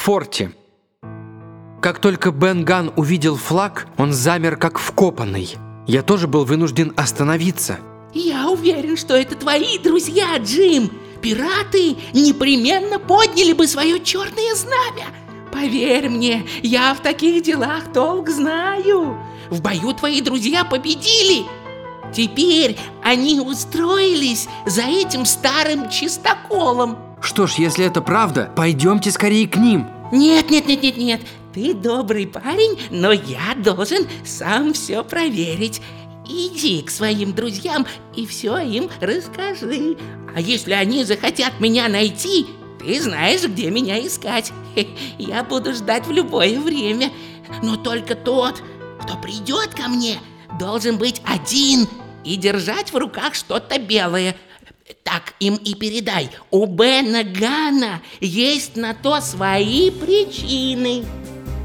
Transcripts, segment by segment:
форте. Как только Бен Ган увидел флаг, он замер как вкопанный. Я тоже был вынужден остановиться. Я уверен, что это твои друзья, Джим. Пираты непременно подняли бы свое черное знамя. Поверь мне, я в таких делах толк знаю. В бою твои друзья победили. Теперь они устроились за этим старым чистоколом. Что ж, если это правда, пойдемте скорее к ним. Нет, нет, нет, нет, нет. Ты добрый парень, но я должен сам все проверить. Иди к своим друзьям и все им расскажи. А если они захотят меня найти, ты знаешь, где меня искать. Я буду ждать в любое время. Но только тот, кто придет ко мне, должен быть один и держать в руках что-то белое. Так им и передай. У Бена Гана есть на то свои причины.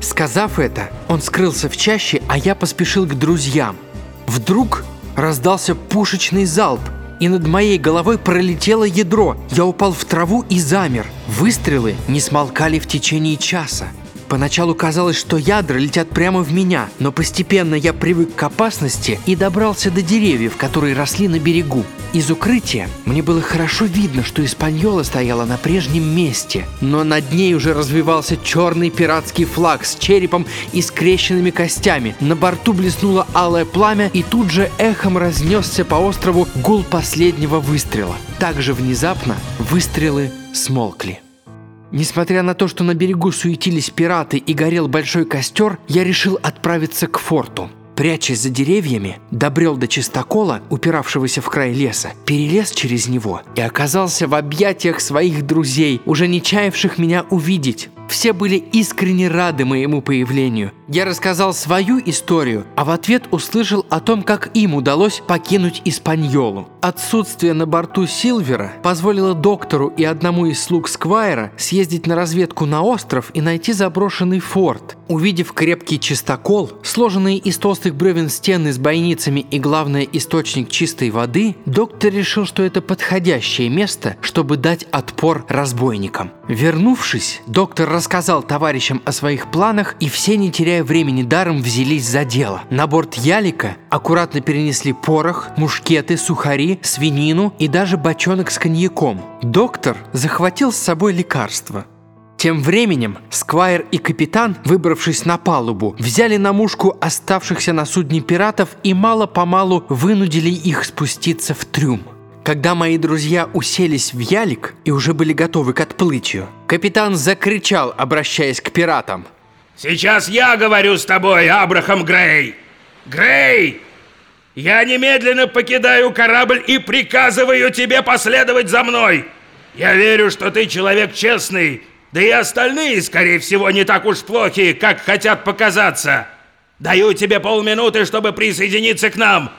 Сказав это, он скрылся в чаще, а я поспешил к друзьям. Вдруг раздался пушечный залп, и над моей головой пролетело ядро. Я упал в траву и замер. Выстрелы не смолкали в течение часа. Поначалу казалось, что ядра летят прямо в меня, но постепенно я привык к опасности и добрался до деревьев, которые росли на берегу. Из укрытия мне было хорошо видно, что Испаньола стояла на прежнем месте, но над ней уже развивался черный пиратский флаг с черепом и скрещенными костями. На борту блеснуло алое пламя, и тут же эхом разнесся по острову гул последнего выстрела. Также внезапно выстрелы смолкли. Несмотря на то, что на берегу суетились пираты и горел большой костер, я решил отправиться к форту. Прячась за деревьями, добрел до чистокола, упиравшегося в край леса, перелез через него и оказался в объятиях своих друзей, уже не чаявших меня увидеть. Все были искренне рады моему появлению. Я рассказал свою историю, а в ответ услышал о том, как им удалось покинуть Испаньолу. Отсутствие на борту Силвера позволило доктору и одному из слуг Сквайра съездить на разведку на остров и найти заброшенный форт. Увидев крепкий чистокол, сложенные из толстых бревен стены с бойницами и, главное, источник чистой воды, доктор решил, что это подходящее место, чтобы дать отпор разбойникам. Вернувшись, доктор рассказал товарищам о своих планах, и все, не теряя времени даром, взялись за дело. На борт ялика аккуратно перенесли порох, мушкеты, сухари, свинину и даже бочонок с коньяком. Доктор захватил с собой лекарства. Тем временем Сквайр и капитан, выбравшись на палубу, взяли на мушку оставшихся на судне пиратов и мало-помалу вынудили их спуститься в трюм. Когда мои друзья уселись в ялик и уже были готовы к отплытию, капитан закричал, обращаясь к пиратам. «Сейчас я говорю с тобой, Абрахам Грей! Грей! Я немедленно покидаю корабль и приказываю тебе последовать за мной! Я верю, что ты человек честный, да и остальные, скорее всего, не так уж плохи, как хотят показаться. Даю тебе полминуты, чтобы присоединиться к нам!»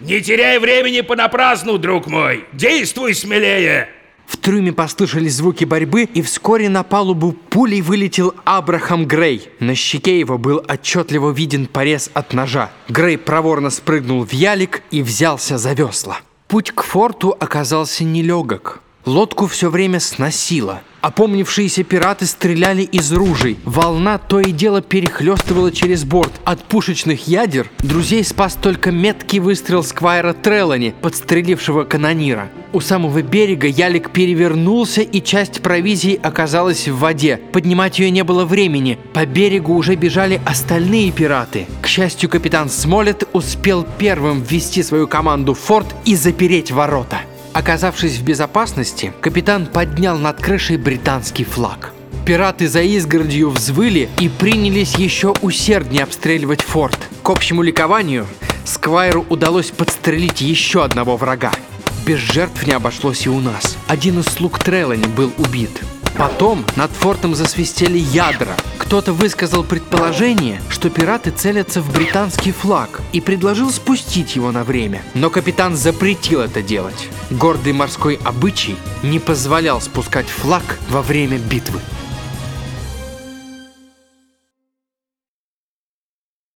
Не теряй времени понапрасну, друг мой! Действуй смелее!» В трюме послышались звуки борьбы, и вскоре на палубу пулей вылетел Абрахам Грей. На щеке его был отчетливо виден порез от ножа. Грей проворно спрыгнул в ялик и взялся за весла. Путь к форту оказался нелегок. Лодку все время сносило. Опомнившиеся пираты стреляли из ружей. Волна то и дело перехлестывала через борт. От пушечных ядер друзей спас только меткий выстрел Сквайра Трелани, подстрелившего канонира. У самого берега ялик перевернулся, и часть провизии оказалась в воде. Поднимать ее не было времени. По берегу уже бежали остальные пираты. К счастью, капитан Смолет успел первым ввести свою команду в форт и запереть ворота. Оказавшись в безопасности, капитан поднял над крышей британский флаг. Пираты за изгородью взвыли и принялись еще усерднее обстреливать форт. К общему ликованию Сквайру удалось подстрелить еще одного врага. Без жертв не обошлось и у нас. Один из слуг Трелани был убит. Потом над фортом засвистели ядра. Кто-то высказал предположение, что пираты целятся в британский флаг и предложил спустить его на время. Но капитан запретил это делать. Гордый морской обычай не позволял спускать флаг во время битвы.